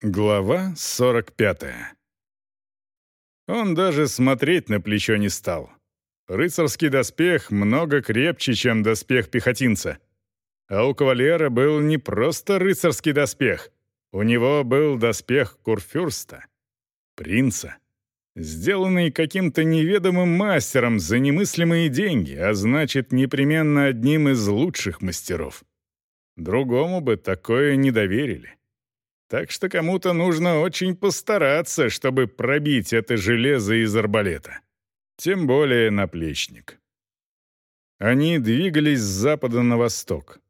Глава 45. Он даже смотреть на плечо не стал. Рыцарский доспех много крепче, чем доспех пехотинца. А у кавалера был не просто рыцарский доспех. У него был доспех курфюрста, принца, сделанный каким-то неведомым мастером за немыслимые деньги, а значит, непременно одним из лучших мастеров. Другому бы такое не доверили. Так что кому-то нужно очень постараться, чтобы пробить это железо из арбалета. Тем более наплечник. Они двигались с запада на восток.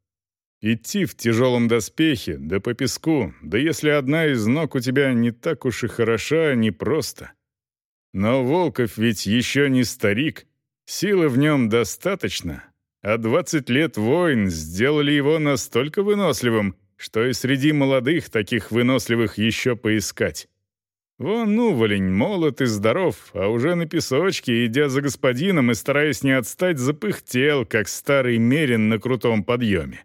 Идти в тяжелом доспехе, да по песку, да если одна из ног у тебя не так уж и хороша, не просто. Но Волков ведь еще не старик, силы в нем достаточно, а 20 лет войн сделали его настолько выносливым, что и среди молодых таких выносливых еще поискать. Вон уволень, молод и здоров, а уже на песочке, идя за господином и стараясь не отстать, запыхтел, как старый мерин на крутом подъеме.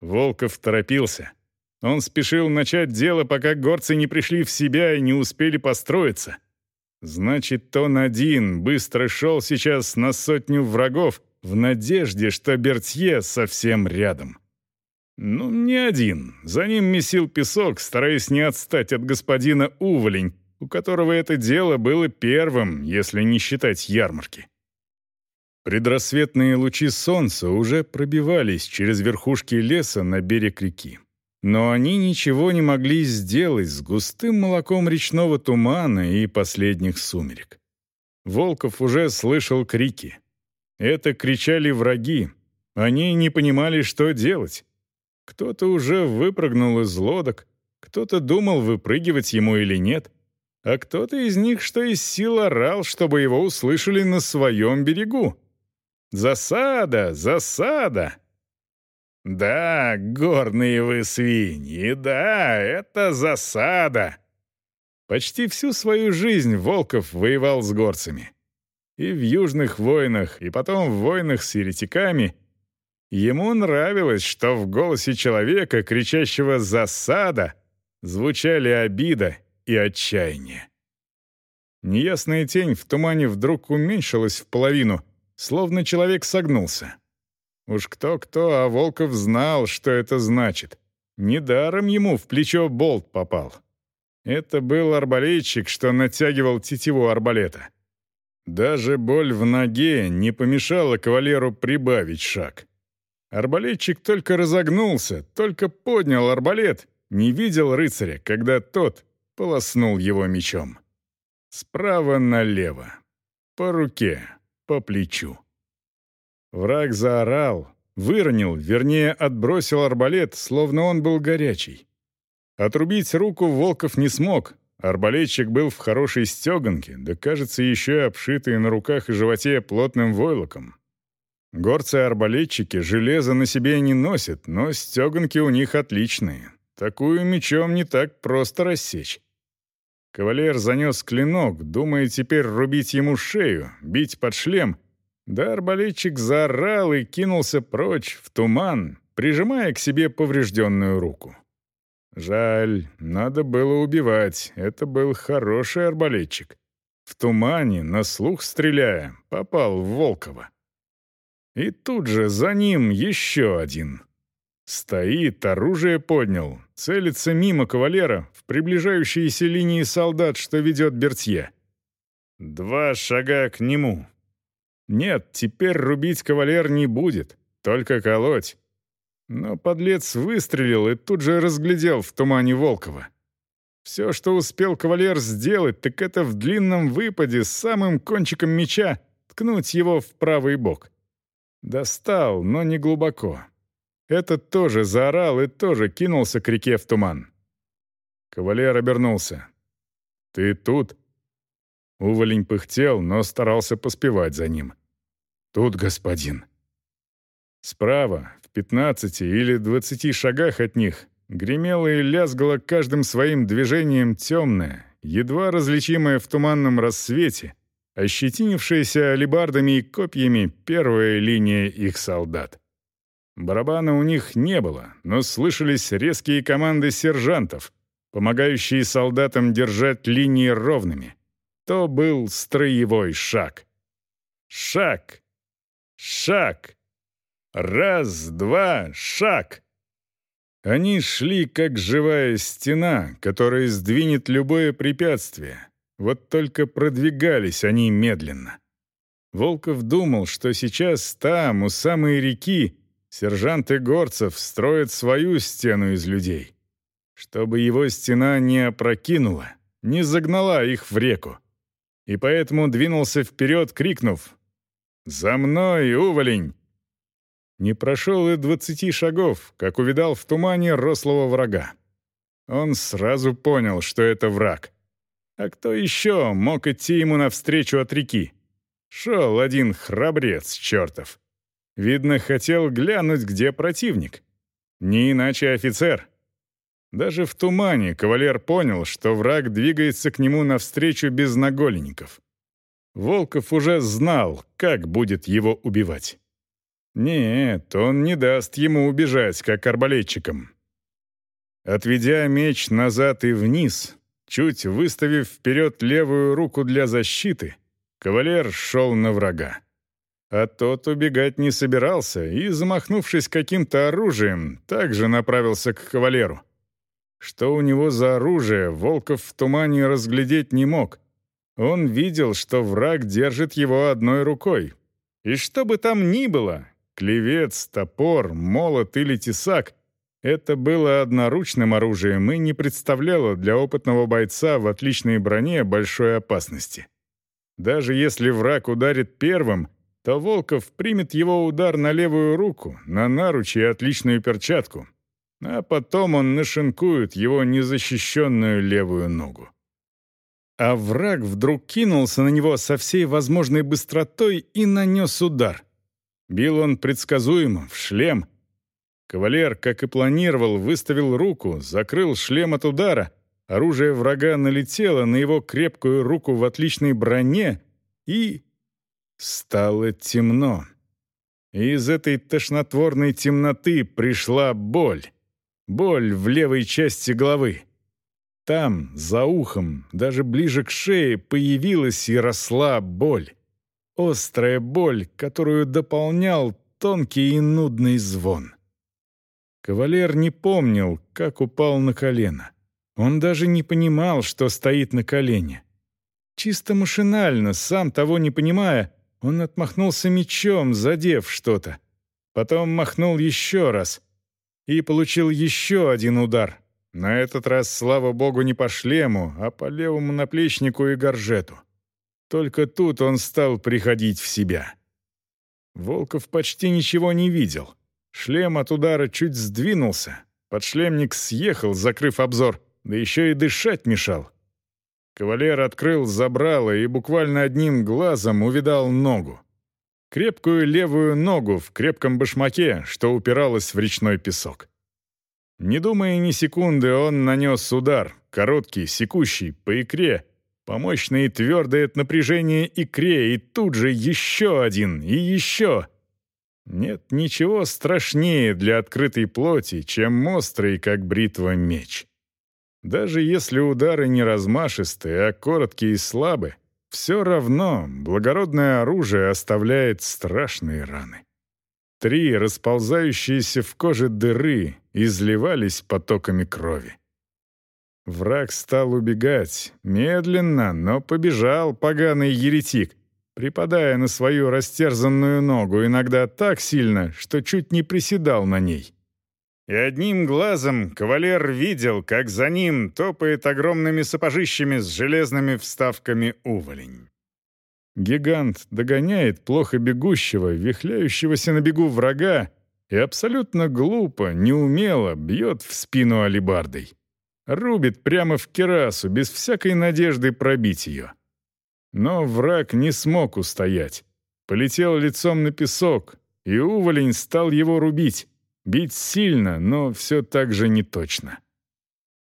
Волков торопился. Он спешил начать дело, пока горцы не пришли в себя и не успели построиться. Значит, он один быстро шел сейчас на сотню врагов в надежде, что Бертье совсем рядом. Ну, не один. За ним месил песок, стараясь не отстать от господина Уволень, у которого это дело было первым, если не считать ярмарки. Предрассветные лучи солнца уже пробивались через верхушки леса на берег реки. Но они ничего не могли сделать с густым молоком речного тумана и последних сумерек. Волков уже слышал крики. Это кричали враги. Они не понимали, что делать. Кто-то уже выпрыгнул из лодок, кто-то думал, выпрыгивать ему или нет, а кто-то из них что из сил орал, чтобы его услышали на своем берегу. «Засада! Засада!» «Да, горные вы свиньи, да, это засада!» Почти всю свою жизнь Волков воевал с горцами. И в южных войнах, и потом в войнах с еретиками — Ему нравилось, что в голосе человека, кричащего «засада», звучали обида и отчаяние. Неясная тень в тумане вдруг уменьшилась в половину, словно человек согнулся. Уж кто-кто, а Волков знал, что это значит. Недаром ему в плечо болт попал. Это был арбалетчик, что натягивал тетиву арбалета. Даже боль в ноге не помешала кавалеру прибавить шаг. Арбалетчик только разогнулся, только поднял арбалет, не видел рыцаря, когда тот полоснул его мечом. Справа налево, по руке, по плечу. Враг заорал, выронил, вернее, отбросил арбалет, словно он был горячий. Отрубить руку Волков не смог. Арбалетчик был в хорошей стеганке, да, кажется, еще и обшитый на руках и животе плотным войлоком. Горцы-арбалетчики железо на себе не носят, но стеганки у них отличные. Такую мечом не так просто рассечь. Кавалер занес клинок, думая теперь рубить ему шею, бить под шлем. Да арбалетчик заорал и кинулся прочь, в туман, прижимая к себе поврежденную руку. Жаль, надо было убивать, это был хороший арбалетчик. В тумане, на слух стреляя, попал в Волкова. И тут же за ним еще один. Стоит, оружие поднял, целится мимо кавалера в приближающиеся линии солдат, что ведет Бертье. Два шага к нему. Нет, теперь рубить кавалер не будет, только колоть. Но подлец выстрелил и тут же разглядел в тумане Волкова. Все, что успел кавалер сделать, так это в длинном выпаде с самым кончиком меча ткнуть его в правый бок. Достал, но не глубоко. Этот тоже заорал и тоже кинулся к реке в туман. Кавалер обернулся. «Ты тут?» Уволень пыхтел, но старался поспевать за ним. «Тут, господин». Справа, в пятнадцати или двадцати шагах от них, гремело и лязгало каждым своим движением темное, едва различимое в туманном рассвете — ощетинившаяся алебардами и копьями первая линия их солдат. Барабана у них не было, но слышались резкие команды сержантов. помогающие солдатам держать линии ровными. То был строевой шаг. Шаг. Шаг. Раз, два, шаг. Они шли, как живая стена, которая сдвинет любое препятствие. Вот только продвигались они медленно. Волков думал, что сейчас там, у самой реки, сержанты горцев строят свою стену из людей. Чтобы его стена не опрокинула, не загнала их в реку. И поэтому двинулся вперед, крикнув «За мной, уволень!» Не прошел и двадцати шагов, как увидал в тумане рослого врага. Он сразу понял, что это враг. А кто еще мог идти ему навстречу от реки? Шел один храбрец чертов. Видно, хотел глянуть, где противник. Не иначе офицер. Даже в тумане кавалер понял, что враг двигается к нему навстречу без наголенников. Волков уже знал, как будет его убивать. Нет, он не даст ему убежать, как арбалетчикам. Отведя меч назад и вниз, чуть выставив вперед левую руку для защиты, кавалер шел на врага. А тот убегать не собирался и, замахнувшись каким-то оружием, также направился к кавалеру. Что у него за оружие, Волков в тумане разглядеть не мог. Он видел, что враг держит его одной рукой. И что бы там ни было, Клевец, топор, молот или тесак — это было одноручным оружием и не представляло для опытного бойца в отличной броне большой опасности. Даже если враг ударит первым, то Волков примет его удар на левую руку, на наручи и отличную перчатку, а потом он нашинкует его незащищенную левую ногу. А враг вдруг кинулся на него со всей возможной быстротой и нанес удар — Бил он предсказуемо, в шлем. Кавалер, как и планировал, выставил руку, закрыл шлем от удара. Оружие врага налетело на его крепкую руку в отличной броне и... Стало темно. Из этой тошнотворной темноты пришла боль. Боль в левой части головы. Там, за ухом, даже ближе к шее, появилась и росла боль. Острая боль, которую дополнял тонкий и нудный звон. Кавалер не помнил, как упал на колено. Он даже не понимал, что стоит на колене. Чисто машинально, сам того не понимая, он отмахнулся мечом, задев что-то. Потом махнул еще раз и получил еще один удар. На этот раз, слава богу, не по шлему, а по левому наплечнику и горжету. Только тут он стал приходить в себя. Волков почти ничего не видел. Шлем от удара чуть сдвинулся. Подшлемник съехал, закрыв обзор, да еще и дышать мешал. Кавалер открыл забрало и буквально одним глазом увидал ногу. Крепкую левую ногу в крепком башмаке, что упиралась в речной песок. Не думая ни секунды, он нанес удар, короткий, секущий, по икре, по мощной и твердой от напряжения икре, и тут же еще один, и еще. Нет ничего страшнее для открытой плоти, чем острый, как бритва, меч. Даже если удары не размашистые, а короткие и слабы, все равно благородное оружие оставляет страшные раны. Три расползающиеся в коже дыры изливались потоками крови. Враг стал убегать, медленно, но побежал поганый еретик, припадая на свою растерзанную ногу иногда так сильно, что чуть не приседал на ней. И одним глазом кавалер видел, как за ним топает огромными сапожищами с железными вставками уволень. Гигант догоняет плохо бегущего, вихляющегося на бегу врага и абсолютно глупо, неумело бьет в спину алибардой. Рубит прямо в керасу, без всякой надежды пробить ее. Но враг не смог устоять. Полетел лицом на песок, и уволень стал его рубить. Бить сильно, но все так же неточно.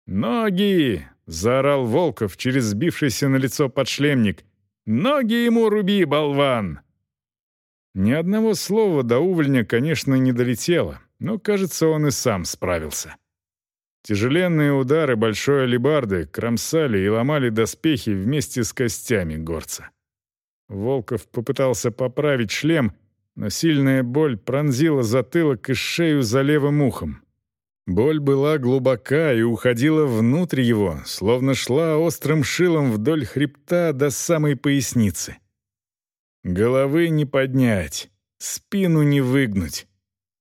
«Ноги!» — заорал Волков через сбившийся на лицо подшлемник. «Ноги ему руби, болван!» Ни одного слова до увольня, конечно, не долетело, но, кажется, он и сам справился. Тяжеленные удары большой алебарды кромсали и ломали доспехи вместе с костями горца. Волков попытался поправить шлем, но сильная боль пронзила затылок и шею за левым ухом. Боль была глубока и уходила внутрь его, словно шла острым шилом вдоль хребта до самой поясницы. Головы не поднять, спину не выгнуть.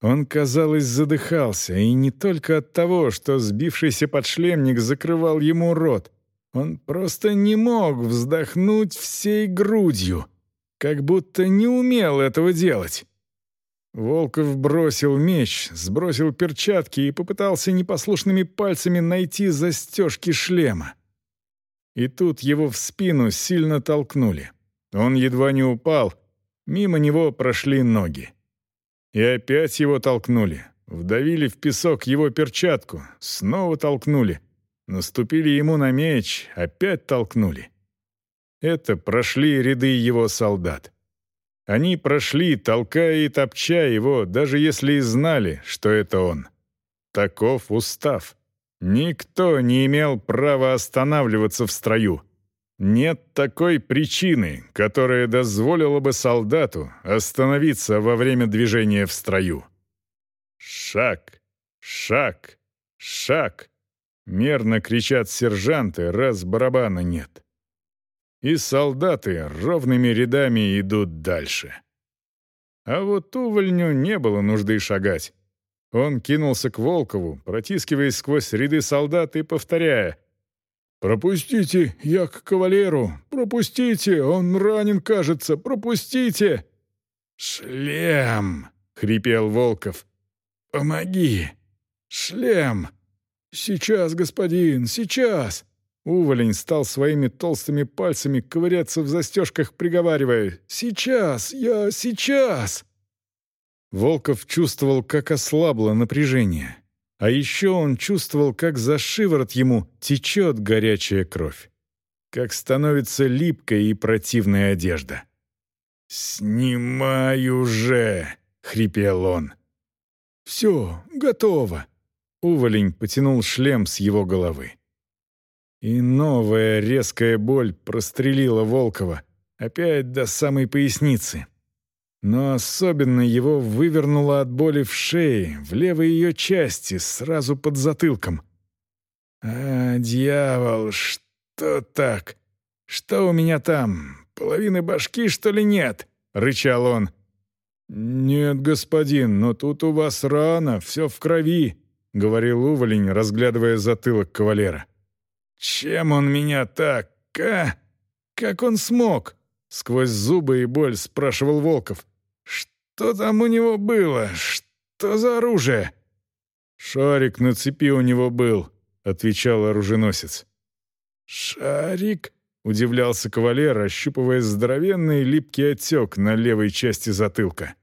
Он, казалось, задыхался, и не только от того, что сбившийся подшлемник закрывал ему рот. Он просто не мог вздохнуть всей грудью, как будто не умел этого делать. Волков бросил меч, сбросил перчатки и попытался непослушными пальцами найти застежки шлема. И тут его в спину сильно толкнули. Он едва не упал, мимо него прошли ноги. И опять его толкнули. Вдавили в песок его перчатку. Снова толкнули. Наступили ему на меч, опять толкнули. Это прошли ряды его солдат. Они прошли, толкая и топча его, даже если и знали, что это он. Таков устав. Никто не имел права останавливаться в строю. Нет такой причины, которая дозволила бы солдату остановиться во время движения в строю. Шаг, шаг, шаг. Мерно кричат сержанты, раз барабана нет. И солдаты ровными рядами идут дальше. А вот увольню не было нужды шагать. Он кинулся к Волкову, протискиваясь сквозь ряды солдат и повторяя «Пропустите, я к кавалеру! Пропустите! Он ранен, кажется! Пропустите!» «Шлем!» — хрипел Волков. «Помоги! Шлем!» «Сейчас, господин, сейчас!» Уволень стал своими толстыми пальцами ковыряться в застежках, приговаривая «Сейчас! Я сейчас!» Волков чувствовал, как ослабло напряжение. А еще он чувствовал, как за шиворот ему течет горячая кровь. Как становится липкая и противная одежда. «Снимай уже!» — хрипел он. «Все, готово!» Уволень потянул шлем с его головы. И новая резкая боль прострелила Волкова, опять до самой поясницы но особенно его вывернуло от боли в шее, в левой ее части, сразу под затылком. «А, дьявол, что так? Что у меня там? Половины башки, что ли, нет?» — рычал он. «Нет, господин, но тут у вас рана, все в крови», — говорил уволень, разглядывая затылок кавалера. «Чем он меня так, а? Как он смог?» — сквозь зубы и боль спрашивал Волков. Что там у него было? Что за оружие?» «Шарик на цепи у него был», — отвечал оруженосец. «Шарик?» — удивлялся кавалер, ощупывая здоровенный липкий отек на левой части затылка.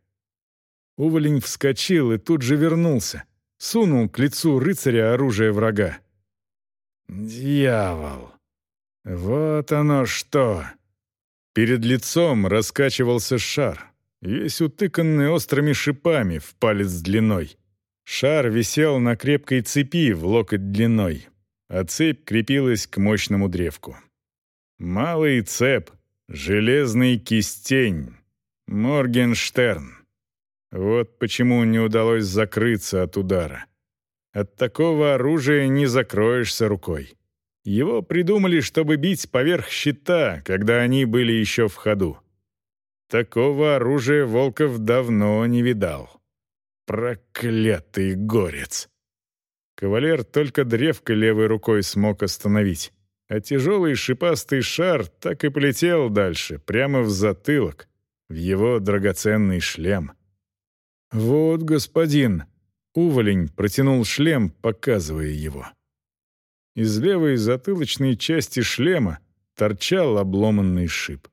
Уволень вскочил и тут же вернулся. Сунул к лицу рыцаря оружие врага. «Дьявол! Вот оно что!» Перед лицом раскачивался шар весь утыканный острыми шипами в палец длиной. Шар висел на крепкой цепи в локоть длиной, а цепь крепилась к мощному древку. Малый цеп, железный кистень, Моргенштерн. Вот почему не удалось закрыться от удара. От такого оружия не закроешься рукой. Его придумали, чтобы бить поверх щита, когда они были еще в ходу. Такого оружия Волков давно не видал. Проклятый горец! Кавалер только древко левой рукой смог остановить, а тяжелый шипастый шар так и полетел дальше, прямо в затылок, в его драгоценный шлем. «Вот, господин!» — уволень протянул шлем, показывая его. Из левой затылочной части шлема торчал обломанный шип.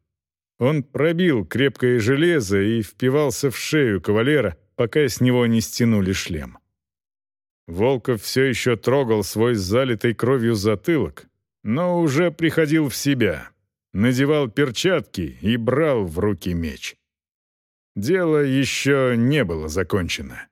Он пробил крепкое железо и впивался в шею кавалера, пока с него не стянули шлем. Волков все еще трогал свой залитый кровью затылок, но уже приходил в себя, надевал перчатки и брал в руки меч. Дело еще не было закончено.